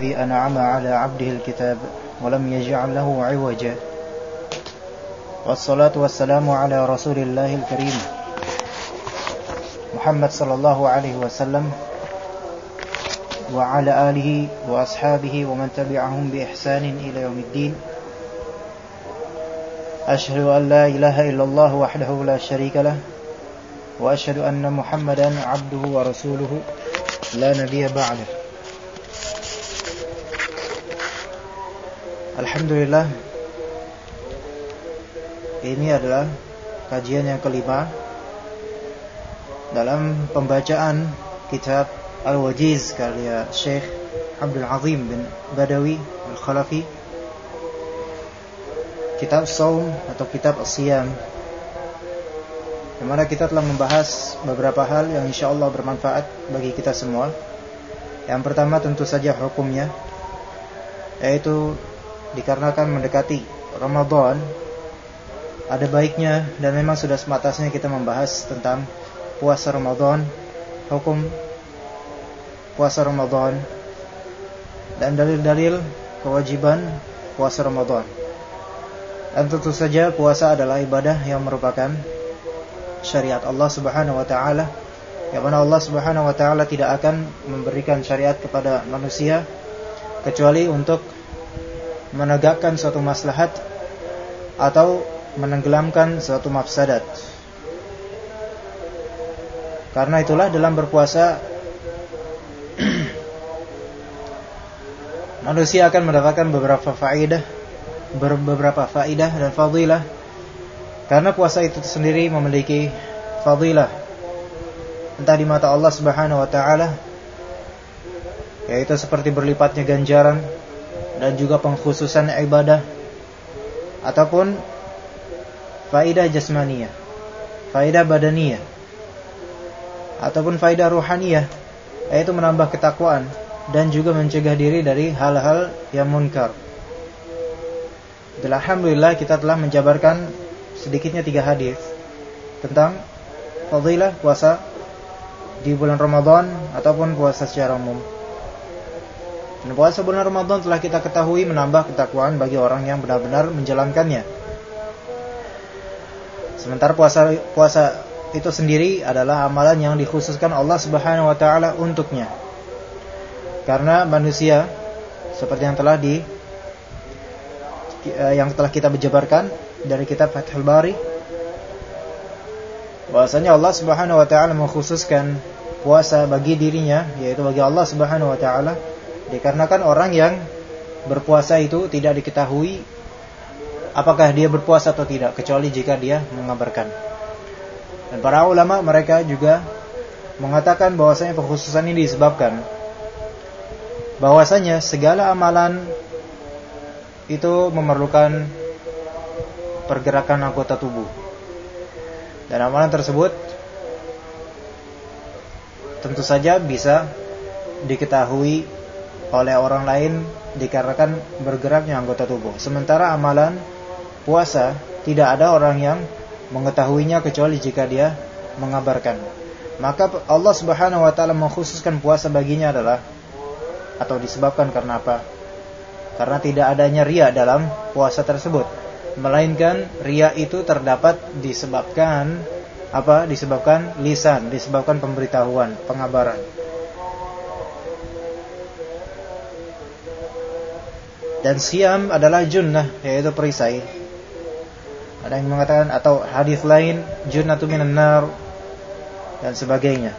الذي أنعم على عبده الكتاب ولم يجعل له عوجا. والصلاة والسلام على رسول الله الكريم محمد صلى الله عليه وسلم وعلى آله وأصحابه ومن تبعهم بإحسان إلى يوم الدين. أشهد أن لا إله إلا الله وحده لا شريك له وأشهد أن محمدا عبده ورسوله. لا نبي بعده. Alhamdulillah. Ini adalah kajian yang kelima Dalam pembacaan kitab Al-Wajiz karya Syekh Abdul Azim bin Badawi Al-Khalafi. Kitab Saum atau kitab As-Siyam Di mana kita telah membahas beberapa hal yang insya Allah bermanfaat bagi kita semua. Yang pertama tentu saja hukumnya Yaitu dikarenakan mendekati Ramadan ada baiknya dan memang sudah sematasnya kita membahas tentang puasa Ramadan, hukum puasa Ramadan dan dalil-dalil kewajiban puasa Ramadan. Dan tentu saja puasa adalah ibadah yang merupakan syariat Allah Subhanahu wa taala. Yang mana Allah Subhanahu wa taala tidak akan memberikan syariat kepada manusia kecuali untuk menegakkan suatu maslahat atau menenggelamkan suatu mafsadat. Karena itulah dalam berpuasa manusia akan mendapatkan beberapa faedah, beberapa faedah dan fadilah. Karena puasa itu sendiri memiliki fadilah entah di mata Allah Subhanahu wa taala yaitu seperti berlipatnya ganjaran dan juga pengkhususan ibadah ataupun faidah jasmaniyah, faidah badaniyah ataupun faidah ruhaniyah yaitu menambah ketakwaan dan juga mencegah diri dari hal-hal yang munkar. Alhamdulillah kita telah menjabarkan sedikitnya tiga hadis tentang fadilah puasa di bulan Ramadan ataupun puasa secara umum. Dan puasa bulan Ramadan telah kita ketahui menambah ketakwaan bagi orang yang benar-benar menjalankannya. Sementara puasa puasa itu sendiri adalah amalan yang dikhususkan Allah Subhanahu wa taala untuknya. Karena manusia seperti yang telah di yang telah kita berjabarkan dari kitab Fathul Bari bahwasanya Allah Subhanahu wa taala mengkhususkan puasa bagi dirinya yaitu bagi Allah Subhanahu wa taala Dikarenakan orang yang berpuasa itu tidak diketahui apakah dia berpuasa atau tidak kecuali jika dia mengabarkan. Dan para ulama mereka juga mengatakan bahwasanya pengkhususan ini disebabkan bahwasanya segala amalan itu memerlukan pergerakan anggota tubuh. Dan amalan tersebut tentu saja bisa diketahui oleh orang lain dikarenakan bergeraknya anggota tubuh. Sementara amalan puasa tidak ada orang yang mengetahuinya kecuali jika dia mengabarkan. Maka Allah Subhanahu wa taala mengkhususkan puasa baginya adalah atau disebabkan karena apa? Karena tidak adanya ria dalam puasa tersebut. Melainkan ria itu terdapat disebabkan apa? Disebabkan lisan, disebabkan pemberitahuan, pengabaran. Dan siam adalah junnah yaitu perisai. Ada yang mengatakan atau hadis lain junnatu minan nar dan sebagainya.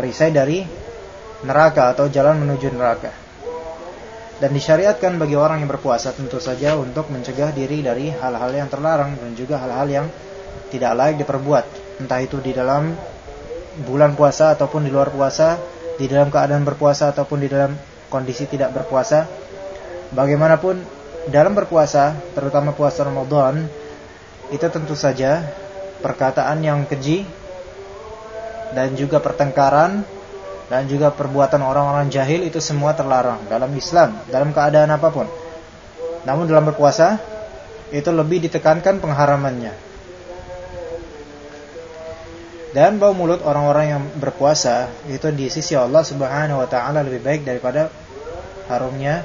Perisai dari neraka atau jalan menuju neraka. Dan disyariatkan bagi orang yang berpuasa tentu saja untuk mencegah diri dari hal-hal yang terlarang dan juga hal-hal yang tidak layak diperbuat, entah itu di dalam bulan puasa ataupun di luar puasa, di dalam keadaan berpuasa ataupun di dalam kondisi tidak berpuasa Bagaimanapun dalam berpuasa, terutama puasa Ramadan, itu tentu saja perkataan yang keji dan juga pertengkaran dan juga perbuatan orang-orang jahil itu semua terlarang dalam Islam, dalam keadaan apa pun. Namun dalam berpuasa itu lebih ditekankan pengharamannya. Dan bau mulut orang-orang yang berpuasa itu di sisi Allah Subhanahu wa taala lebih baik daripada harumnya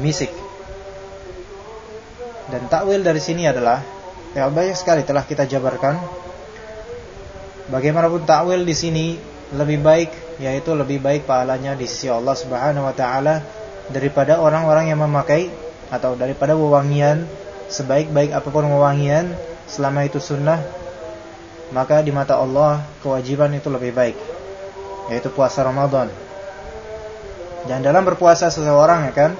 misik. Dan takwil dari sini adalah ya banyak sekali telah kita jabarkan. Bagaimanapun takwil di sini lebih baik yaitu lebih baik pahalanya di sisi Allah Subhanahu wa taala daripada orang-orang yang memakai atau daripada wewangian sebaik-baik apa pun wewangian selama itu sunnah maka di mata Allah kewajiban itu lebih baik yaitu puasa Ramadan. Dan dalam berpuasa seseorang ya kan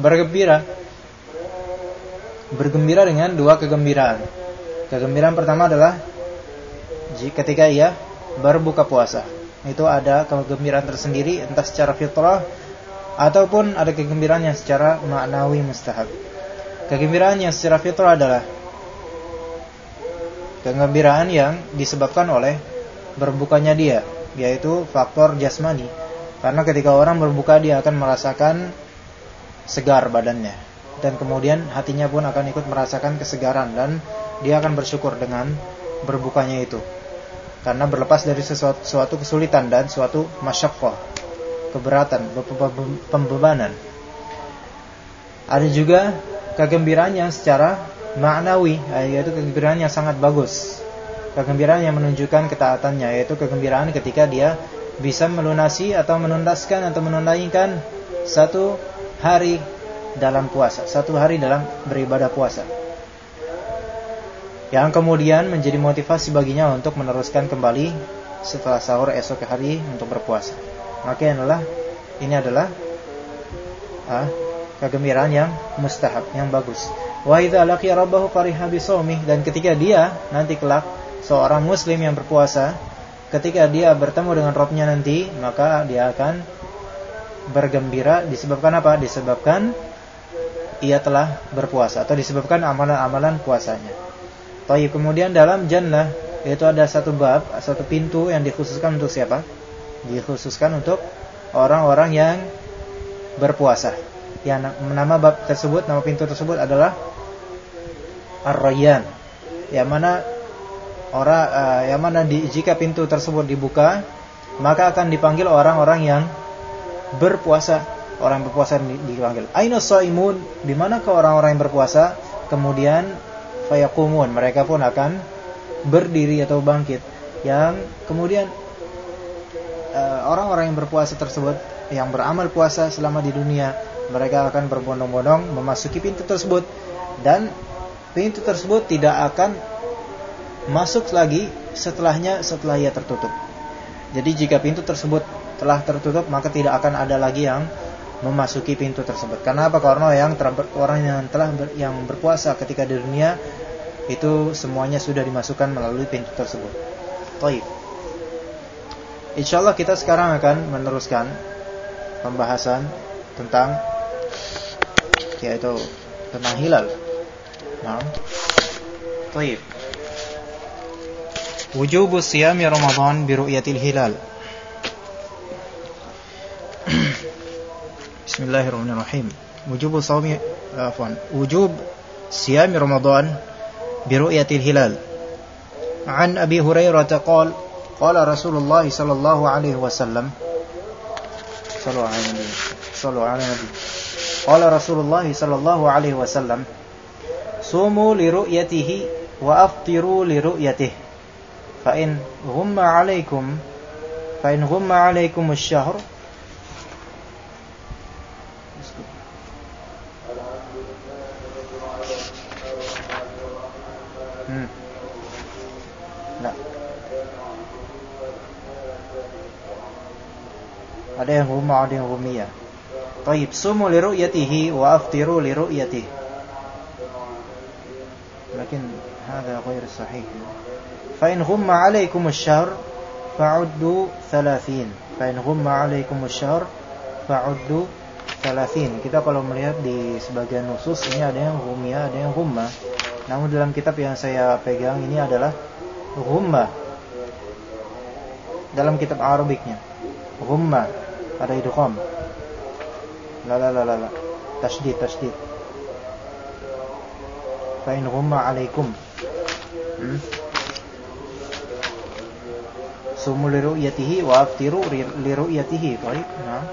bergembira bergembira dengan dua kegembiraan. Kegembiraan pertama adalah ketika ia berbuka puasa. Itu ada kegembiraan tersendiri entah secara fitrah ataupun ada kegembiraan yang secara maknawi mustahab. Kegembiraan yang secara fitrah adalah kegembiraan yang disebabkan oleh berbukanya dia yaitu faktor jasmani. Karena ketika orang berbuka dia akan merasakan segar badannya dan kemudian hatinya pun akan ikut merasakan kesegaran dan dia akan bersyukur dengan berbukanya itu. Karena berlepas dari sesuatu suatu kesulitan dan suatu masyaqqah, keberatan, pembebanan. Ada juga kegembiraan yang secara maknawi, yaitu kegembiraan yang sangat bagus kegembiraan yang menunjukkan ketaatannya yaitu kegembiraan ketika dia bisa melunasi atau menuntaskan atau menunaikan satu hari dalam puasa, satu hari dalam beribadah puasa. Yang kemudian menjadi motivasi baginya untuk meneruskan kembali setelah sahur esok hari untuk berpuasa. Maka adalah ini adalah ah, kegembiraan yang mustahab, yang bagus. Wa idza laqiya rabbahu fariha dan ketika dia nanti kelak seorang muslim yang berpuasa ketika dia bertemu dengan Robnya nanti maka dia akan bergembira disebabkan apa? disebabkan ia telah berpuasa atau disebabkan amalan-amalan puasanya Tapi kemudian dalam jannah itu ada satu bab, satu pintu yang dikhususkan untuk siapa? Dikhususkan untuk orang-orang yang berpuasa. Yang nama bab tersebut, nama pintu tersebut adalah Ar-Rayyan. Yang mana orang uh, yang mana di, jika pintu tersebut dibuka maka akan dipanggil orang-orang yang berpuasa orang berpuasa dipanggil. Aina saimun? Di manakah orang-orang yang berpuasa? Kemudian fayaqumun. Mereka pun akan berdiri atau bangkit. Yang kemudian eh, orang-orang yang berpuasa tersebut yang beramal puasa selama di dunia mereka akan berbondong-bondong memasuki pintu tersebut. Dan pintu tersebut tidak akan masuk lagi setelahnya setelah ia tertutup. Jadi jika pintu tersebut telah tertutup maka tidak akan ada lagi yang memasuki pintu tersebut. karena apa Karena yang orang yang telah ber, yang berpuasa ketika di dunia itu semuanya sudah dimasukkan melalui pintu tersebut. Taib. insyaallah kita sekarang akan meneruskan pembahasan tentang yaitu tentang hilal. Nah, taib. Wujubu siyami Ramadan bi ru'yatil hilal. بسم الله الرحمن الرحيم وجوب صوم عفوا وجوب صيام رمضان برؤية الهلال عن أبي هريرة قال قال رسول الله صلى الله عليه وسلم صلوا على النبي صلوا على النبي قال رسول الله صلى الله عليه وسلم صوموا لرؤيته وأفطروا لرؤيته فإن غم عليكم فإن غم عليكم الشهر Nah. Ada yang huma, ada yang humiyah. Taib, sumu li ru'yatihi wa aftiru li ru'yatihi. Lakin hadha ghair sahih. Fa in humma alaikum asy-syahr fa'uddu 30. Fa in humma alaikum asy-syahr fa'uddu 30. Kita kalau melihat di sebagian nusus ini ada yang humia, ada yang humma. Namun dalam kitab yang saya pegang ini adalah humma dalam kitab Arabiknya humma ada idgham la la la la la tasydid tasydid fa in humma alaikum hmm? sumu liru'yatihi wa aftiru liru'yatihi. Baik. Nah.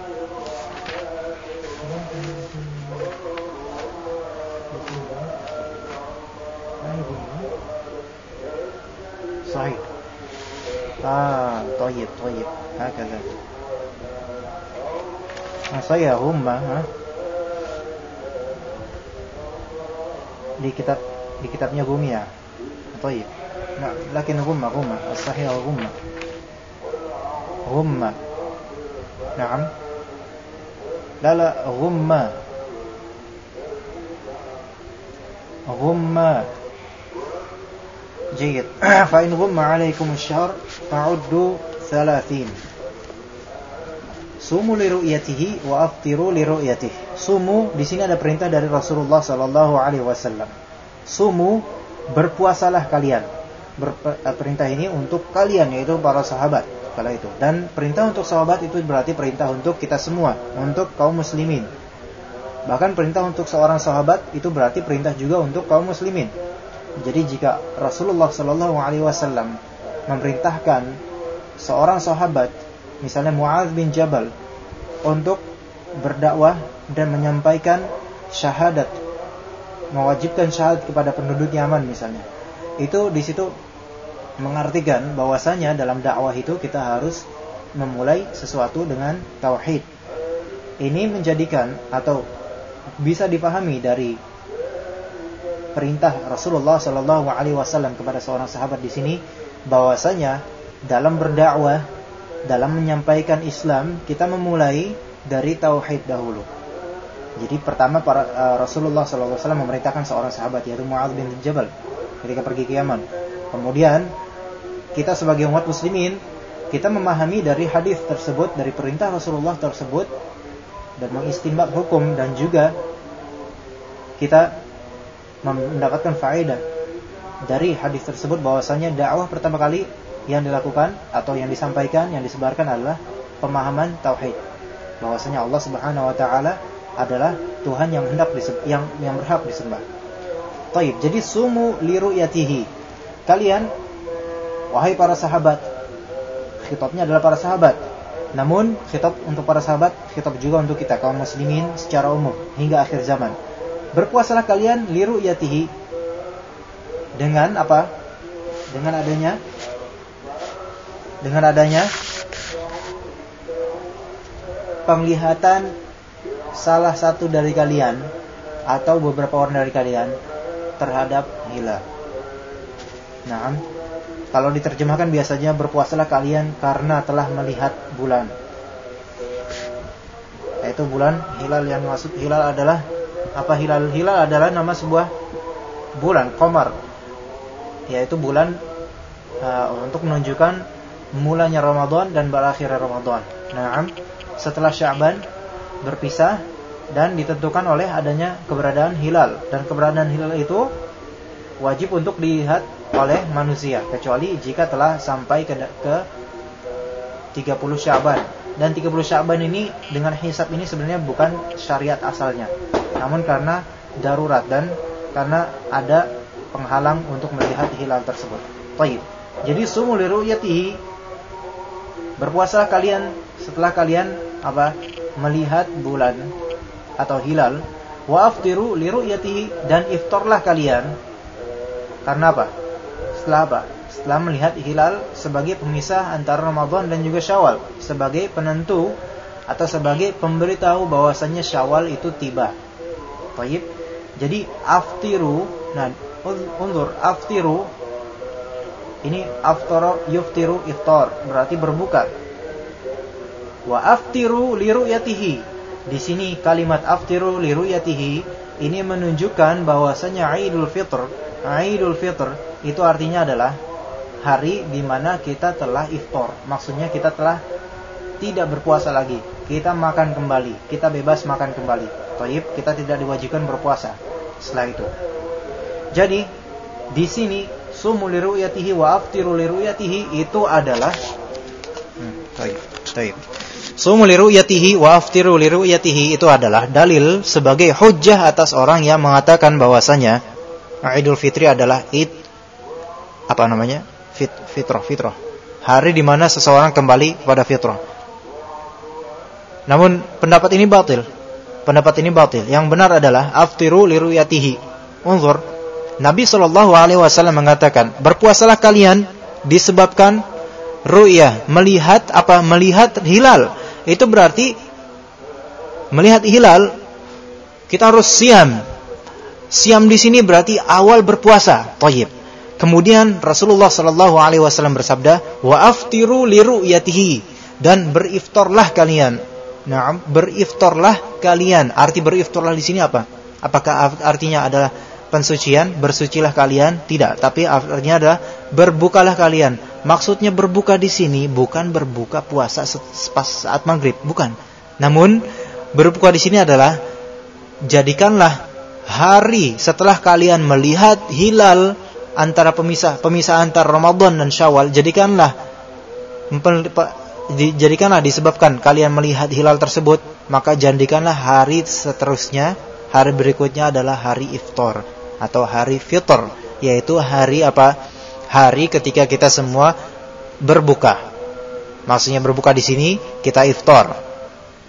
Ah, طيب طيب هكذا saya humma ha? di kitab di kitabnya Gumia. طيب nah, lakin humma humma as-sahih humma humma نعم لا لا غمة غمة جيد فإن غم عليكم الشهر فعدوا ثلاثين Sumu li ru'yatihi wa aftiru li ru'yatihi. Sumu di sini ada perintah dari Rasulullah sallallahu alaihi wasallam. Sumu berpuasalah kalian. Ber, eh, perintah ini untuk kalian yaitu para sahabat kala itu. Dan perintah untuk sahabat itu berarti perintah untuk kita semua, untuk kaum muslimin. Bahkan perintah untuk seorang sahabat itu berarti perintah juga untuk kaum muslimin. Jadi jika Rasulullah Shallallahu Alaihi Wasallam memerintahkan seorang sahabat, misalnya Muadz bin Jabal, untuk berdakwah dan menyampaikan syahadat, mewajibkan syahadat kepada penduduk Yaman misalnya, itu di situ mengartikan bahwasanya dalam dakwah itu kita harus memulai sesuatu dengan tauhid. Ini menjadikan atau bisa dipahami dari perintah Rasulullah Shallallahu Alaihi Wasallam kepada seorang sahabat di sini bahwasanya dalam berdakwah dalam menyampaikan Islam kita memulai dari tauhid dahulu. Jadi pertama para uh, Rasulullah Shallallahu Alaihi Wasallam memerintahkan seorang sahabat yaitu Muadz bin Jabal ketika pergi ke Yaman. Kemudian kita sebagai umat muslimin kita memahami dari hadis tersebut dari perintah Rasulullah tersebut dan mengistimbat hukum dan juga kita mendapatkan faedah dari hadis tersebut bahwasanya dakwah pertama kali yang dilakukan atau yang disampaikan yang disebarkan adalah pemahaman tauhid bahwasanya Allah Subhanahu wa taala adalah Tuhan yang hendak yang yang berhak disembah. Taib. Jadi sumu liru yatihi. Kalian wahai para sahabat. Khitabnya adalah para sahabat. Namun khitab untuk para sahabat, khitab juga untuk kita kaum muslimin secara umum hingga akhir zaman berpuasalah kalian liru yatihi dengan apa? Dengan adanya dengan adanya penglihatan salah satu dari kalian atau beberapa orang dari kalian terhadap hilal. Nah, kalau diterjemahkan biasanya berpuasalah kalian karena telah melihat bulan. Yaitu bulan hilal yang masuk hilal adalah apa hilal? Hilal adalah nama sebuah bulan, komar. Yaitu bulan uh, untuk menunjukkan mulanya Ramadan dan berakhirnya Ramadan. Nah, setelah Syaban berpisah dan ditentukan oleh adanya keberadaan hilal dan keberadaan hilal itu wajib untuk dilihat oleh manusia kecuali jika telah sampai ke, ke 30 Syaban dan 30 Syaban ini dengan hisab ini sebenarnya bukan syariat asalnya namun karena darurat dan karena ada penghalang untuk melihat hilal tersebut. Taib. Jadi sumu liruyatihi berpuasa kalian setelah kalian apa? melihat bulan atau hilal wa aftiru liruyatihi dan iftarlah kalian karena apa? Setelah apa? Setelah melihat hilal sebagai pemisah antara Ramadan dan juga Syawal sebagai penentu atau sebagai pemberitahu bahwasanya Syawal itu tiba. Taib. Jadi aftiru, nah undur aftiru ini aftara yuftiru iftar, berarti berbuka. Wa aftiru liruyatihi. Di sini kalimat aftiru liruyatihi ini menunjukkan bahwasanya Idul Fitr, Idul Fitr itu artinya adalah hari di mana kita telah iftar. Maksudnya kita telah tidak berpuasa lagi. Kita makan kembali, kita bebas makan kembali. Taib, kita tidak diwajibkan berpuasa setelah itu. Jadi di sini sumu liruyatihi wa aftiru liruyatihi itu adalah hmm, taib, liruyatihi wa aftiru liruyatihi itu adalah dalil sebagai hujjah atas orang yang mengatakan bahwasanya Idul Fitri adalah id apa namanya? Fit, fitrah, fitrah. Hari di mana seseorang kembali kepada fitrah. Namun pendapat ini batil pendapat ini batil. Yang benar adalah aftiru liruyatihi. Unzur. Nabi Shallallahu alaihi wasallam mengatakan, "Berpuasalah kalian disebabkan ru'yah, melihat apa? Melihat hilal. Itu berarti melihat hilal kita harus siam. Siam di sini berarti awal berpuasa. Thayyib. Kemudian Rasulullah sallallahu alaihi wasallam bersabda, "Wa aftiru li ru'yatihi." Dan beriftarlah kalian. Nah, beriftarlah kalian. Arti beriftarlah di sini apa? Apakah artinya adalah pensucian, bersucilah kalian? Tidak, tapi artinya adalah berbukalah kalian. Maksudnya berbuka di sini bukan berbuka puasa pas saat maghrib, bukan. Namun berbuka di sini adalah jadikanlah hari setelah kalian melihat hilal antara pemisah pemisah antara Ramadan dan Syawal, jadikanlah jadikanlah disebabkan kalian melihat hilal tersebut, maka jadikanlah hari seterusnya, hari berikutnya adalah hari iftar atau hari fitr, yaitu hari apa? hari ketika kita semua berbuka. Maksudnya berbuka di sini kita iftar.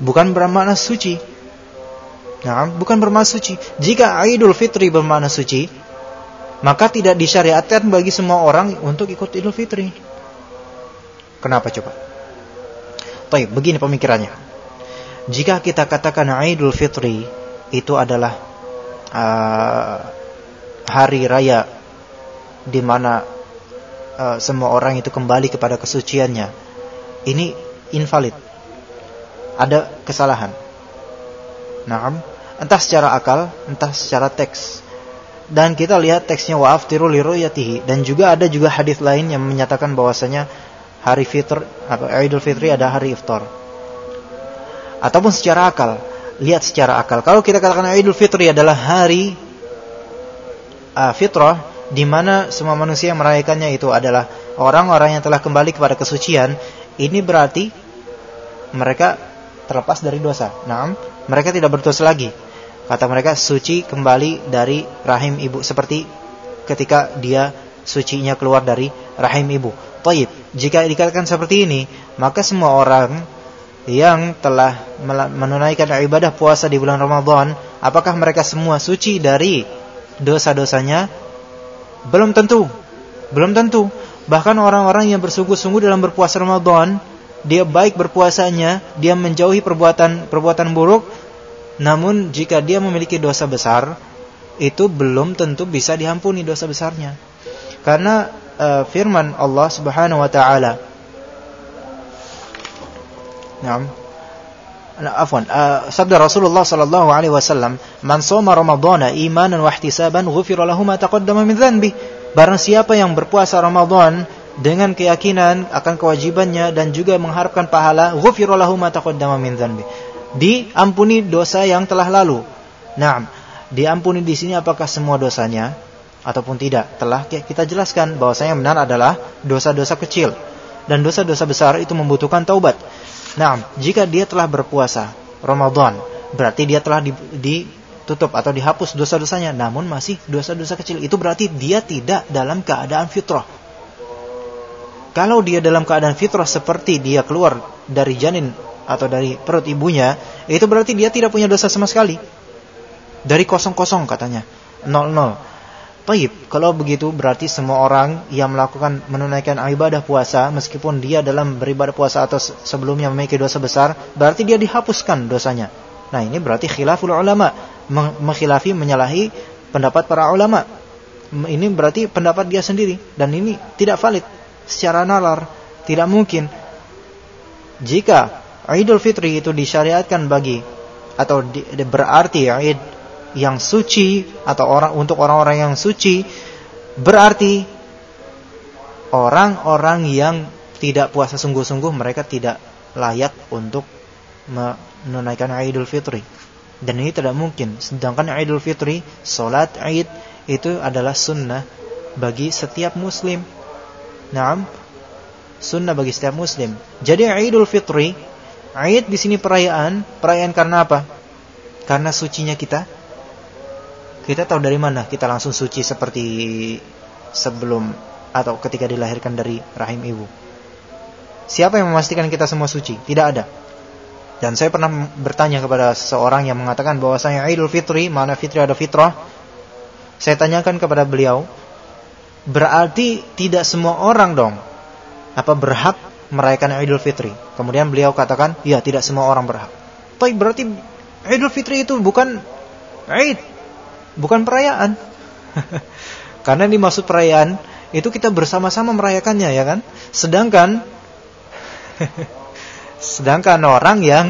Bukan bermakna suci. Nah, bukan bermakna suci. Jika Idul Fitri bermakna suci, maka tidak disyariatkan bagi semua orang untuk ikut Idul Fitri. Kenapa coba? Baik, begini pemikirannya. Jika kita katakan Idul Fitri itu adalah uh, hari raya di mana uh, semua orang itu kembali kepada kesuciannya. Ini invalid. Ada kesalahan. Naam, entah secara akal, entah secara teks. Dan kita lihat teksnya wa'aftiru liruyatihi dan juga ada juga hadis lain yang menyatakan bahwasanya hari fitr atau Idul Fitri ada hari iftar. Ataupun secara akal, lihat secara akal. Kalau kita katakan Idul Fitri adalah hari uh, fitrah, di mana semua manusia yang merayakannya itu adalah orang-orang yang telah kembali kepada kesucian, ini berarti mereka terlepas dari dosa. Nah, mereka tidak berdosa lagi. Kata mereka suci kembali dari rahim ibu seperti ketika dia sucinya keluar dari rahim ibu. Taib. Jika dikatakan seperti ini, maka semua orang yang telah menunaikan ibadah puasa di bulan Ramadan, apakah mereka semua suci dari dosa-dosanya? Belum tentu. Belum tentu. Bahkan orang-orang yang bersungguh-sungguh dalam berpuasa Ramadan, dia baik berpuasanya, dia menjauhi perbuatan perbuatan buruk, namun jika dia memiliki dosa besar, itu belum tentu bisa diampuni dosa besarnya. Karena uh, firman Allah Subhanahu wa taala. Naam. Afwan uh, sabda Rasulullah sallallahu alaihi wasallam man shoma ramadhana imanan wa ihtisaban ghufira lahu ma taqaddama min dhanbi. Barang siapa yang berpuasa Ramadan dengan keyakinan akan kewajibannya dan juga mengharapkan pahala ghufira lahu ma taqaddama min dhanbi. Diampuni dosa yang telah lalu. Naam. Diampuni di sini apakah semua dosanya ataupun tidak telah kita jelaskan bahwasanya yang benar adalah dosa-dosa kecil dan dosa-dosa besar itu membutuhkan taubat Nah, jika dia telah berpuasa Ramadan, berarti dia telah ditutup atau dihapus dosa-dosanya, namun masih dosa-dosa kecil. Itu berarti dia tidak dalam keadaan fitrah. Kalau dia dalam keadaan fitrah seperti dia keluar dari janin atau dari perut ibunya, itu berarti dia tidak punya dosa sama sekali. Dari kosong-kosong katanya. Nol-nol. Taib, kalau begitu berarti semua orang yang melakukan menunaikan ibadah puasa meskipun dia dalam beribadah puasa atau sebelumnya memiliki dosa besar, berarti dia dihapuskan dosanya. Nah, ini berarti khilaful ulama, mengkhilafi menyalahi pendapat para ulama. Ini berarti pendapat dia sendiri dan ini tidak valid secara nalar, tidak mungkin. Jika Idul Fitri itu disyariatkan bagi atau di, berarti Id yang suci atau orang untuk orang-orang yang suci berarti orang-orang yang tidak puasa sungguh-sungguh mereka tidak layak untuk menunaikan Idul Fitri. Dan ini tidak mungkin. Sedangkan Idul Fitri, solat Id itu adalah sunnah bagi setiap muslim. Naam, sunnah bagi setiap muslim. Jadi Idul Fitri, Id di sini perayaan, perayaan karena apa? Karena sucinya kita kita tahu dari mana kita langsung suci seperti sebelum atau ketika dilahirkan dari rahim ibu. Siapa yang memastikan kita semua suci? Tidak ada. Dan saya pernah bertanya kepada seorang yang mengatakan bahwasanya Idul Fitri, mana fitri ada fitrah. Saya tanyakan kepada beliau, berarti tidak semua orang dong apa berhak merayakan Idul Fitri. Kemudian beliau katakan, ya tidak semua orang berhak. Tapi berarti Idul Fitri itu bukan Id, bukan perayaan. Karena dimaksud perayaan itu kita bersama-sama merayakannya ya kan. Sedangkan sedangkan orang yang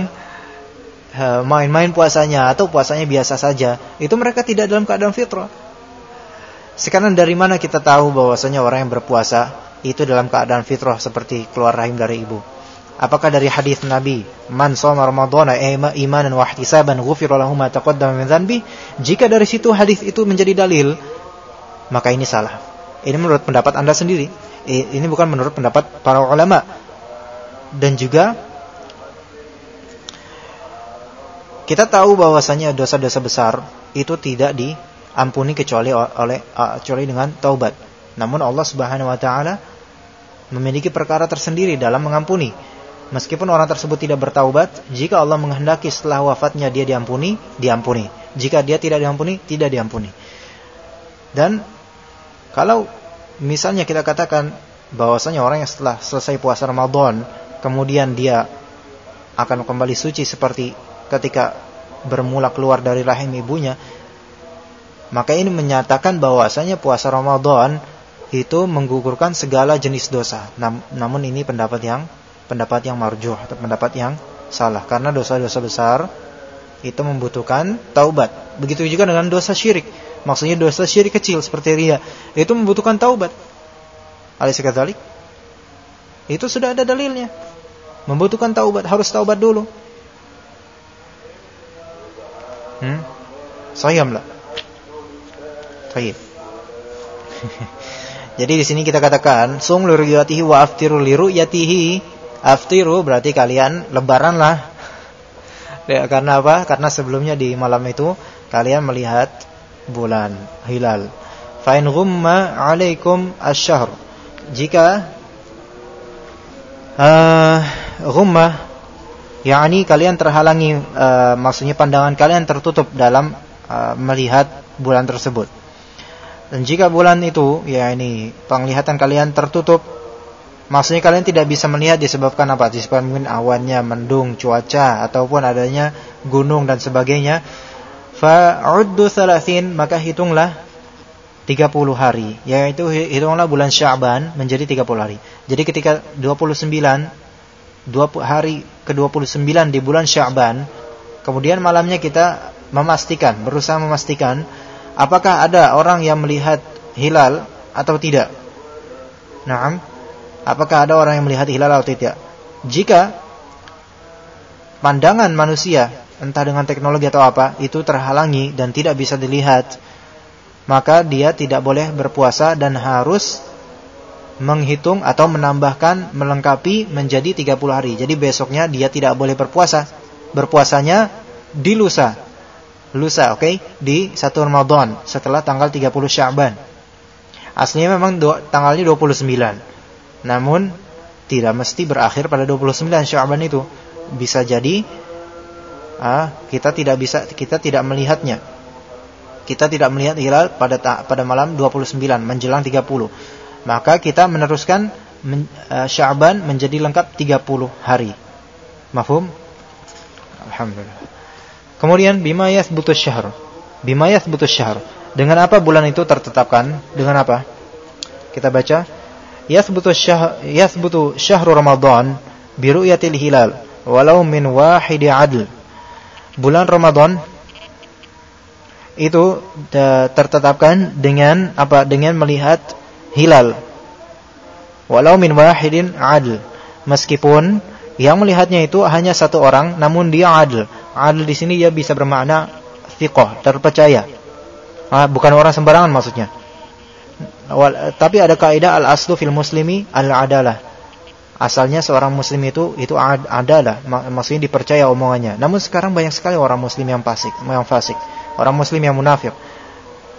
main-main puasanya atau puasanya biasa saja, itu mereka tidak dalam keadaan fitrah. Sekarang dari mana kita tahu bahwasanya orang yang berpuasa itu dalam keadaan fitrah seperti keluar rahim dari ibu? Apakah dari hadis Nabi, "Man shoma Ramadhana imanan wa ihtisaban ghufira lahu ma taqaddama min dhanbi"? Jika dari situ hadis itu menjadi dalil, maka ini salah. Ini menurut pendapat Anda sendiri. Ini bukan menurut pendapat para ulama. Dan juga kita tahu bahwasanya dosa-dosa besar itu tidak diampuni kecuali oleh kecuali dengan taubat. Namun Allah Subhanahu wa taala memiliki perkara tersendiri dalam mengampuni. Meskipun orang tersebut tidak bertaubat, jika Allah menghendaki setelah wafatnya dia diampuni, diampuni. Jika dia tidak diampuni, tidak diampuni. Dan kalau misalnya kita katakan bahwasanya orang yang setelah selesai puasa Ramadan kemudian dia akan kembali suci seperti ketika bermula keluar dari rahim ibunya maka ini menyatakan bahwasanya puasa Ramadan itu menggugurkan segala jenis dosa Nam namun ini pendapat yang pendapat yang marjuh atau pendapat yang salah karena dosa-dosa besar itu membutuhkan taubat begitu juga dengan dosa syirik Maksudnya dosa syirik kecil seperti ria itu membutuhkan taubat. Alaysa kadzalik? Itu sudah ada dalilnya. Membutuhkan taubat, harus taubat dulu. Hmm? Sayam lah. Baik. Jadi di sini kita katakan sung liruyatihi wa aftiru liruyatihi. Aftiru berarti kalian lebaranlah. Ya, karena apa? Karena sebelumnya di malam itu kalian melihat bulan hilal. Fa in ghumma 'alaikum asy-syahr. Jika uh, ghumma yakni kalian terhalangi uh, maksudnya pandangan kalian tertutup dalam uh, melihat bulan tersebut. Dan jika bulan itu ya ini penglihatan kalian tertutup maksudnya kalian tidak bisa melihat disebabkan apa? Disebabkan mungkin awannya mendung, cuaca ataupun adanya gunung dan sebagainya Fa'uddu thalathin maka hitunglah 30 hari yaitu hitunglah bulan Sya'ban menjadi 30 hari. Jadi ketika 29 20 hari ke-29 di bulan Sya'ban kemudian malamnya kita memastikan berusaha memastikan apakah ada orang yang melihat hilal atau tidak. Naam. Apakah ada orang yang melihat hilal atau tidak? Jika pandangan manusia entah dengan teknologi atau apa, itu terhalangi dan tidak bisa dilihat, maka dia tidak boleh berpuasa dan harus menghitung atau menambahkan melengkapi menjadi 30 hari. Jadi besoknya dia tidak boleh berpuasa. Berpuasanya di lusa. Lusa, oke? Okay? Di satu Ramadan setelah tanggal 30 Sya'ban. Aslinya memang tanggalnya 29. Namun tidak mesti berakhir pada 29 Sya'ban itu. Bisa jadi ah, kita tidak bisa kita tidak melihatnya. Kita tidak melihat hilal pada pada malam 29 menjelang 30. Maka kita meneruskan men, uh, Sya'ban menjadi lengkap 30 hari. Mafhum? Alhamdulillah. Kemudian bima yathbutus syahr. Bima yathbutus syahr. Dengan apa bulan itu tertetapkan? Dengan apa? Kita baca yathbutus syahr yathbutu syahru Ramadan bi ru'yatil hilal walau min wahidi adl bulan Ramadan itu tertetapkan dengan apa? Dengan melihat hilal. Walau min wahidin adl. Meskipun yang melihatnya itu hanya satu orang namun dia adl. Adl di sini dia bisa bermakna thiqah, terpercaya. Ah, bukan orang sembarangan maksudnya. Tapi ada kaidah al-aslu fil muslimi al-adalah asalnya seorang muslim itu itu adalah maksudnya dipercaya omongannya. Namun sekarang banyak sekali orang muslim yang fasik, yang fasik, orang muslim yang munafik.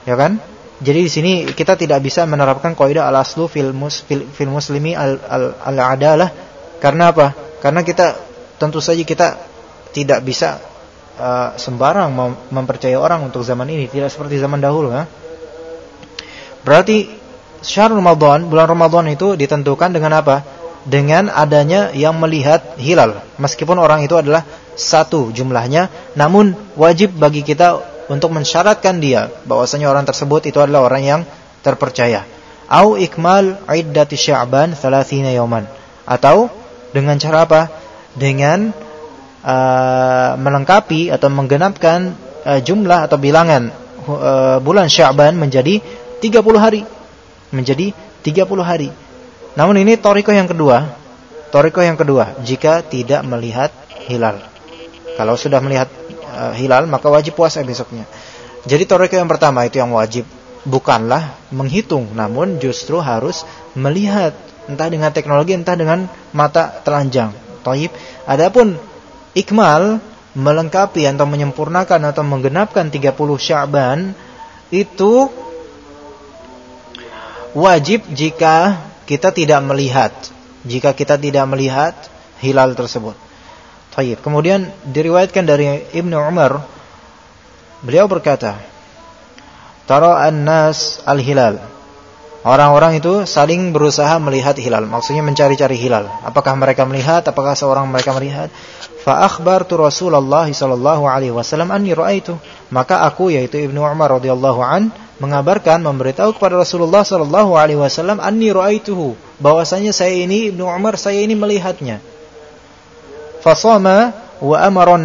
Ya kan? Jadi di sini kita tidak bisa menerapkan kaidah al-aslu fil, mus, fil, fil muslimi al-adalah al, karena apa? Karena kita tentu saja kita tidak bisa uh, sembarang mem mempercayai orang untuk zaman ini, tidak seperti zaman dahulu, ya. Berarti syahrul Ramadan, bulan Ramadan itu ditentukan dengan apa? dengan adanya yang melihat hilal. Meskipun orang itu adalah satu jumlahnya, namun wajib bagi kita untuk mensyaratkan dia bahwasanya orang tersebut itu adalah orang yang terpercaya. Au ikmal iddati Sya'ban 30 yawman. Atau dengan cara apa? Dengan uh, melengkapi atau menggenapkan uh, jumlah atau bilangan uh, bulan Sya'ban menjadi 30 hari. Menjadi 30 hari. Namun ini toriko yang kedua. Toriko yang kedua, jika tidak melihat hilal. Kalau sudah melihat uh, hilal, maka wajib puasa besoknya. Jadi toriko yang pertama itu yang wajib. Bukanlah menghitung, namun justru harus melihat. Entah dengan teknologi, entah dengan mata telanjang. Taib. Adapun ikmal, melengkapi atau menyempurnakan atau menggenapkan 30 Sya'ban, itu wajib jika kita tidak melihat jika kita tidak melihat hilal tersebut. Tayyib. Kemudian diriwayatkan dari Ibnu Umar beliau berkata, "Tara an-nas al-hilal." Orang-orang itu saling berusaha melihat hilal, maksudnya mencari-cari hilal. Apakah mereka melihat? Apakah seorang mereka melihat? Fa akhbartu Rasulullah sallallahu alaihi wasallam anni raaitu. Maka aku yaitu Ibnu Umar radhiyallahu an mengabarkan memberitahu kepada Rasulullah sallallahu alaihi wasallam anni raaituhu bahwasanya saya ini Ibnu Umar saya ini melihatnya. Fasama wa amara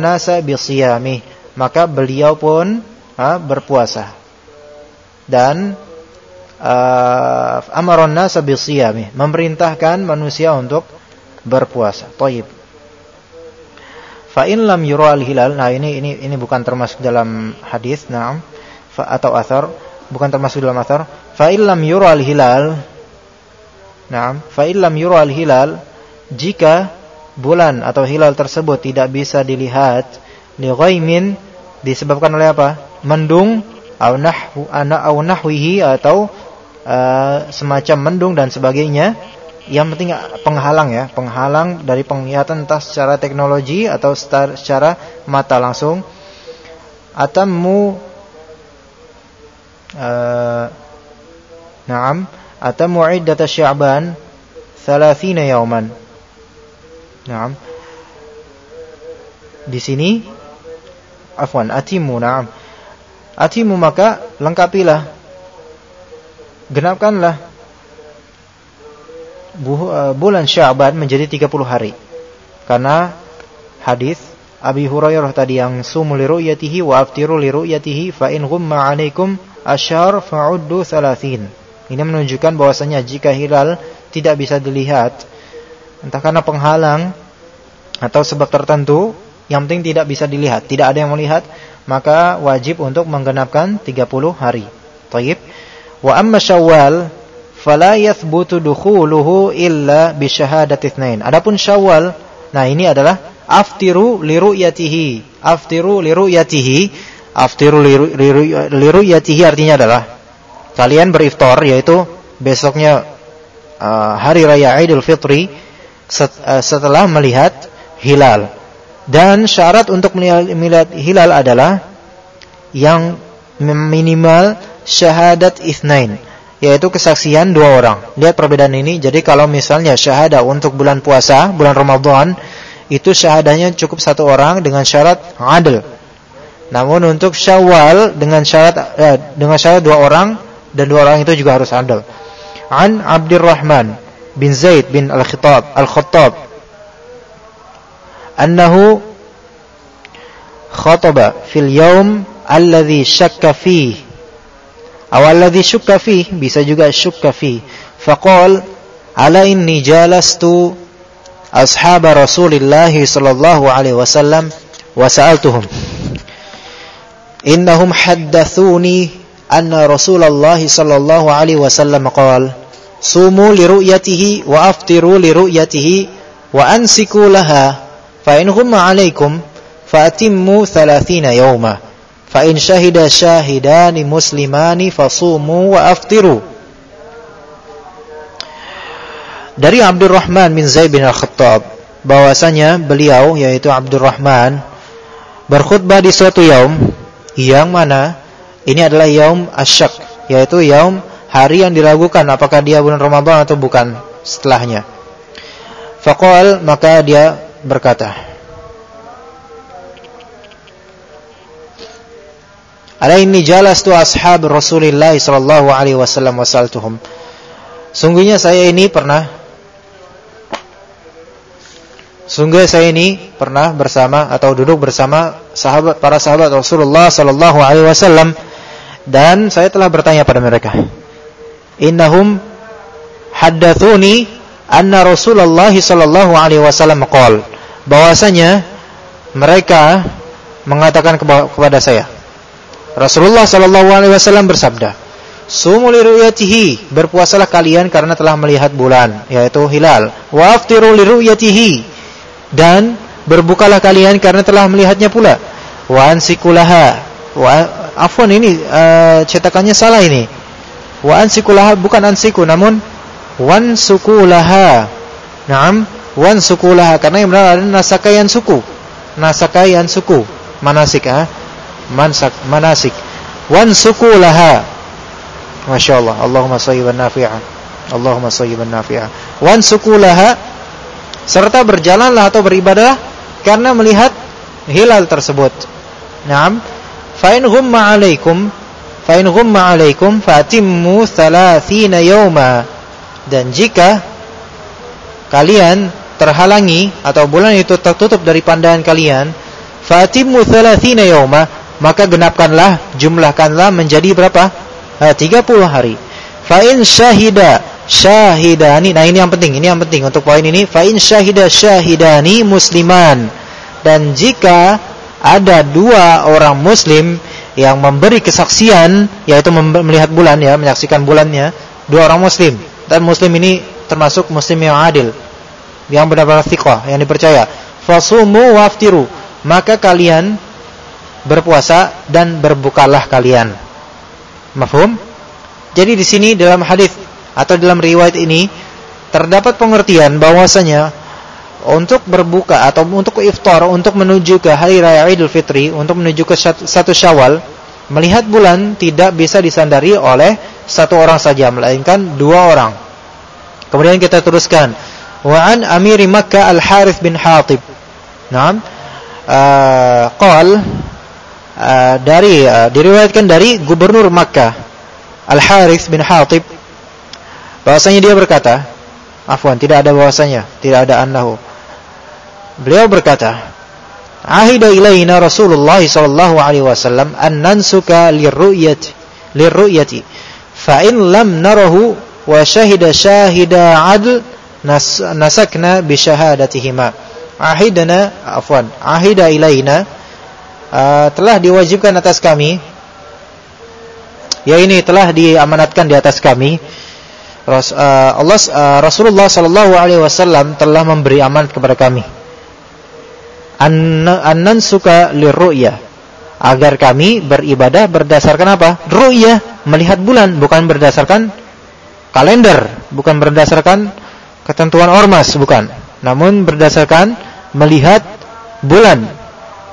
bisiyami. Maka beliau pun ha, berpuasa. Dan uh, amara bisiyami, memerintahkan manusia untuk berpuasa. Thayyib. Fa in lam yura al-hilal, nah ini ini ini bukan termasuk dalam hadis, na'am, atau athar bukan termasuk dalam asar fa illam yura al hilal Naam, fa illam yura al hilal jika bulan atau hilal tersebut tidak bisa dilihat li ghaimin disebabkan oleh apa? Mendung au nahwu ana au nahwihi atau uh, semacam mendung dan sebagainya. Yang penting penghalang ya, penghalang dari penglihatan entah secara teknologi atau secara mata langsung. Atammu Naam, atamu iddat Sya'ban 30 yauman. Naam. Di sini afwan, atimu na'am. Atimu maka lengkapilah. Genapkanlah bulan Sya'ban menjadi 30 hari. Karena hadis Abi Hurairah tadi yang sumu li ru'yatihi wa aftiru li ru'yatihi fa in ghumma 'alaikum asyar fa'uddu thalathin. Ini menunjukkan bahwasanya jika hilal tidak bisa dilihat entah karena penghalang atau sebab tertentu yang penting tidak bisa dilihat, tidak ada yang melihat, maka wajib untuk menggenapkan 30 hari. Thayyib. Wa amma Syawal fala yathbutu dukhuluhu illa bi syahadati itsnain. Adapun Syawal, nah ini adalah aftiru li ru'yatihi. Aftiru li ru'yatihi aftiru liruyatihi artinya adalah kalian beriftar yaitu besoknya uh, hari raya Idul Fitri uh, setelah melihat hilal. Dan syarat untuk melihat hilal adalah yang minimal syahadat ithnain yaitu kesaksian dua orang. Lihat perbedaan ini. Jadi kalau misalnya syahadah untuk bulan puasa, bulan Ramadan, itu syahadahnya cukup satu orang dengan syarat adil namun untuk Syawal dengan syarat eh, dengan syarat dua orang dan dua orang itu juga harus adil. An Abdurrahman bin Zaid bin Al-Khattab Al-Khattab. Annahu khataba fil yawm alladhi syakka fihi aw alladhi syukka bisa juga syukka fihi faqal ala inni jalastu ashab Rasulillah sallallahu alaihi wasallam wa sa'altuhum innahum haddatsuni anna Rasulullah sallallahu alaihi wasallam qaal sumu li ru'yatihi wa aftiru li ru'yatihi wa ansiku laha fa in humma alaikum fa atimmu 30 yawma fa in syahida syahidani muslimani fasumu wa aftiru. Dari Abdurrahman bin Zaid bin Al-Khattab bahwasanya beliau yaitu Abdurrahman berkhutbah di suatu yaum yang mana ini adalah yaum asyak yaitu yaum hari yang diragukan apakah dia bulan Ramadan atau bukan setelahnya Faqal maka dia berkata Alaini jalastu ashab Rasulullah sallallahu alaihi wasallam wasaltuhum. Sungguhnya saya ini pernah Sungguh saya ini pernah bersama atau duduk bersama sahabat para sahabat Rasulullah sallallahu alaihi wasallam dan saya telah bertanya pada mereka. Innahum haddatsuni anna Rasulullah sallallahu alaihi wasallam qol bahwasanya mereka mengatakan kepada saya Rasulullah sallallahu alaihi wasallam bersabda Sumu liruyatihi berpuasalah kalian karena telah melihat bulan yaitu hilal wa aftiru liruyatihi dan berbukalah kalian karena telah melihatnya pula. Wa ansikulaha wa afwan ini uh, cetakannya salah ini. Wa ansikulaha bukan ansiku namun wan sukulaha na'am wan sukulaha karena yang benar adalah nasakayan suku. Nasakayan suku. Manasik ha? Mansak manasik. Wan sukulaha masyaallah Allahumma sayyiban nafi'a. Allahumma sayyiban nafi'a. Wan sukulaha serta berjalanlah atau beribadah karena melihat hilal tersebut. Naam. Fa in ghumma 'alaikum fa in ghumma 'alaikum fatimmu 30 yawma. Dan jika kalian terhalangi atau bulan itu tertutup dari pandangan kalian, fatimmu 30 yawma, maka genapkanlah, jumlahkanlah menjadi berapa? 30 hari. Fa in syahida syahidani. Nah, ini yang penting, ini yang penting untuk poin ini. Fa in syahida syahidani musliman. Dan jika ada dua orang muslim yang memberi kesaksian yaitu melihat bulan ya, menyaksikan bulannya, dua orang muslim. Dan muslim ini termasuk muslim yang adil, yang benar-benar thiqah, yang dipercaya. Fasumu waftiru. Maka kalian berpuasa dan berbukalah kalian. Mafhum? Jadi di sini dalam hadis atau dalam riwayat ini terdapat pengertian bahwasanya untuk berbuka atau untuk iftar untuk menuju ke hari raya Idul Fitri untuk menuju ke satu Syawal melihat bulan tidak bisa disandari oleh satu orang saja melainkan dua orang. Kemudian kita teruskan wa an amiri Makkah Al Harith bin Hatib. Naam. Uh, qal uh, dari uh, diriwayatkan dari gubernur Makkah Al Harith bin Hatib Bahwasanya dia berkata, afwan, tidak ada bahwasanya, tidak ada annahu. Beliau berkata, Ahida ilaina Rasulullah sallallahu alaihi wasallam an nansuka lirru'yati lirru'yati fa in lam narahu wa shahida shahida adl nas, nasakna bi syahadatihima. Ahidana afwan, ahida ilaina uh, telah diwajibkan atas kami ya ini telah diamanatkan di atas kami Ras, uh, Allah uh, Rasulullah sallallahu alaihi wasallam telah memberi amanat kepada kami. An suka lirru'yah agar kami beribadah berdasarkan apa? Ru'yah, melihat bulan bukan berdasarkan kalender, bukan berdasarkan ketentuan ormas, bukan. Namun berdasarkan melihat bulan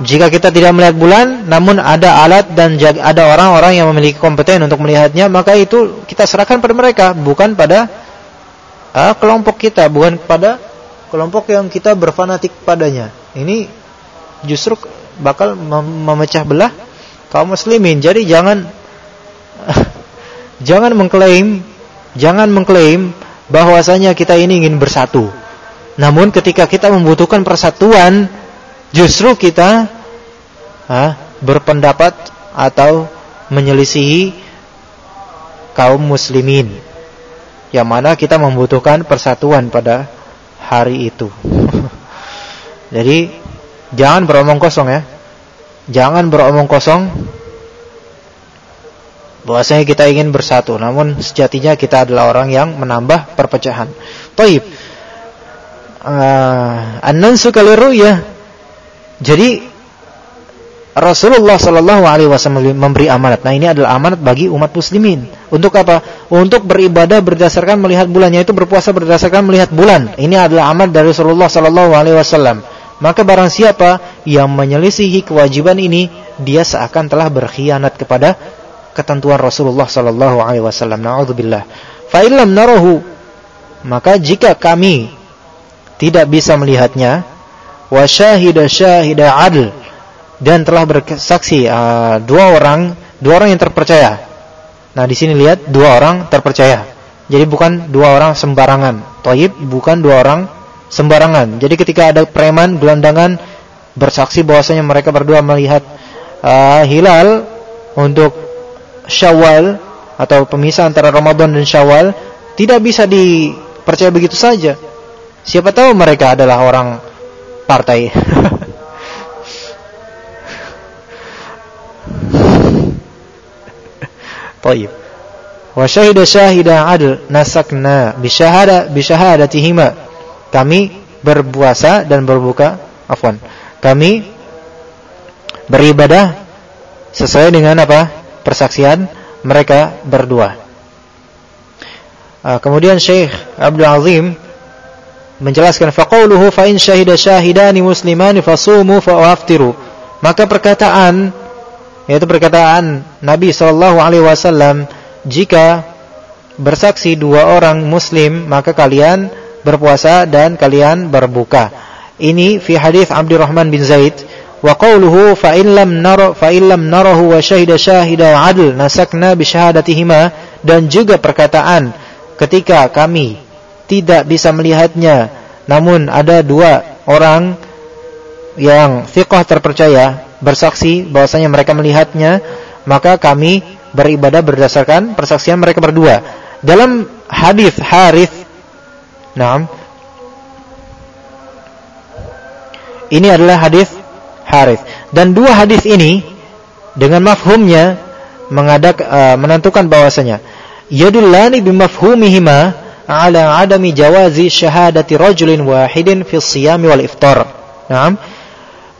jika kita tidak melihat bulan, namun ada alat dan ada orang-orang yang memiliki kompeten untuk melihatnya, maka itu kita serahkan pada mereka, bukan pada uh, kelompok kita, bukan pada kelompok yang kita berfanatik padanya. Ini justru bakal mem memecah belah kaum muslimin. Jadi jangan jangan mengklaim, jangan mengklaim bahwasanya kita ini ingin bersatu. Namun ketika kita membutuhkan persatuan justru kita ha, berpendapat atau menyelisihi kaum muslimin yang mana kita membutuhkan persatuan pada hari itu. Jadi jangan beromong kosong ya. Jangan beromong kosong bahwasanya kita ingin bersatu, namun sejatinya kita adalah orang yang menambah perpecahan. Taib. Uh, An-nansu ya jadi Rasulullah Shallallahu Alaihi Wasallam memberi amanat. Nah ini adalah amanat bagi umat muslimin. Untuk apa? Untuk beribadah berdasarkan melihat bulannya itu berpuasa berdasarkan melihat bulan. Ini adalah amanat dari Rasulullah Shallallahu Alaihi Wasallam. Maka barang siapa yang menyelisihi kewajiban ini, dia seakan telah berkhianat kepada ketentuan Rasulullah Shallallahu Alaihi Wasallam. Naudzubillah. Fa'ilam narohu. Maka jika kami tidak bisa melihatnya wa syahida syahida adl dan telah bersaksi uh, dua orang dua orang yang terpercaya. Nah, di sini lihat dua orang terpercaya. Jadi bukan dua orang sembarangan. Toib bukan dua orang sembarangan. Jadi ketika ada preman gelandangan bersaksi bahwasanya mereka berdua melihat uh, hilal untuk Syawal atau pemisah antara Ramadan dan Syawal tidak bisa dipercaya begitu saja. Siapa tahu mereka adalah orang partai. Wa syahida syahida adl nasakna bi syahada bi syahadatihima. Kami berpuasa dan berbuka afwan. Kami beribadah sesuai dengan apa? Persaksian mereka berdua. Uh, kemudian Syekh Abdul Azim menjelaskan faqauluhu fa in syahida syahidani muslimani fasumu fa waftiru. Maka perkataan yaitu perkataan Nabi sallallahu alaihi wasallam jika bersaksi dua orang muslim maka kalian berpuasa dan kalian berbuka. Ini fi hadis Abdurrahman bin Zaid wa qawluhu fa in lam nara fa in lam narahu wa syahida syahida adl nasakna bi syahadatihima dan juga perkataan ketika kami tidak bisa melihatnya. Namun ada dua orang yang fiqh terpercaya bersaksi bahwasanya mereka melihatnya maka kami beribadah berdasarkan persaksian mereka berdua. Dalam hadis Harith Naam. Ini adalah hadis Harith. Dan dua hadis ini dengan mafhumnya mengadak uh, menentukan bahwasanya yadullani bimafhumihima ala adami jawazi syahadati rajulin wahidin fi siyam wal iftar. Naam.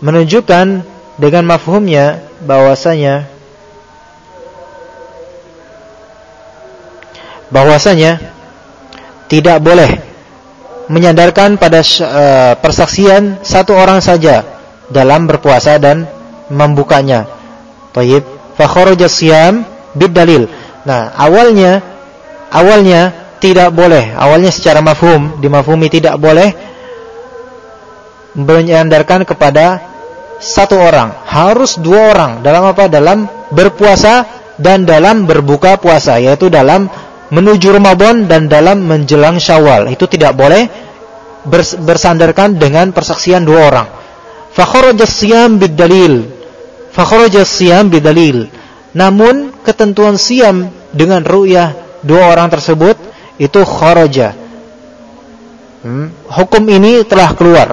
Menunjukkan dengan mafhumnya bahwasanya bahwasanya tidak boleh menyandarkan pada uh, persaksian satu orang saja dalam berpuasa dan membukanya. Tayyib. Fa kharaja siyam bid dalil. Nah, awalnya awalnya tidak boleh. Awalnya secara mafhum dimafhumi tidak boleh menyandarkan kepada satu orang. Harus dua orang. Dalam apa? Dalam berpuasa dan dalam berbuka puasa yaitu dalam menuju Ramadan dan dalam menjelang Syawal. Itu tidak boleh bersandarkan dengan persaksian dua orang. Fa kharaja siyam bidalil kharaja siyam bidalil namun ketentuan siam dengan ru'yah dua orang tersebut itu kharaja. Hmm. Hukum ini telah keluar.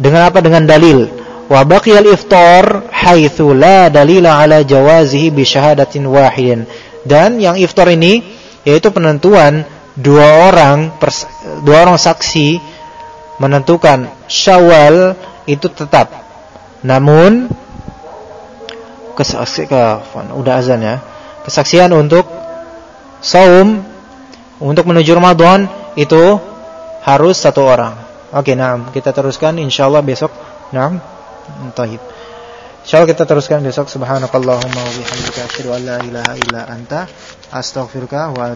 Dengan apa? Dengan dalil. Wa baqiyal iftar haitsu la dalila ala jawazihi bi syahadatin wahidin. Dan yang iftar ini yaitu penentuan dua orang dua orang saksi menentukan Syawal itu tetap. Namun kesaksian udah azan ya. Kesaksian untuk saum untuk menuju Ramadan itu harus satu orang. Oke, nah kita teruskan insyaallah besok. Nah, Taib. Insyaallah kita teruskan besok subhanakallahumma wa bihamdika asyhadu an la ilaha illa anta astaghfiruka wa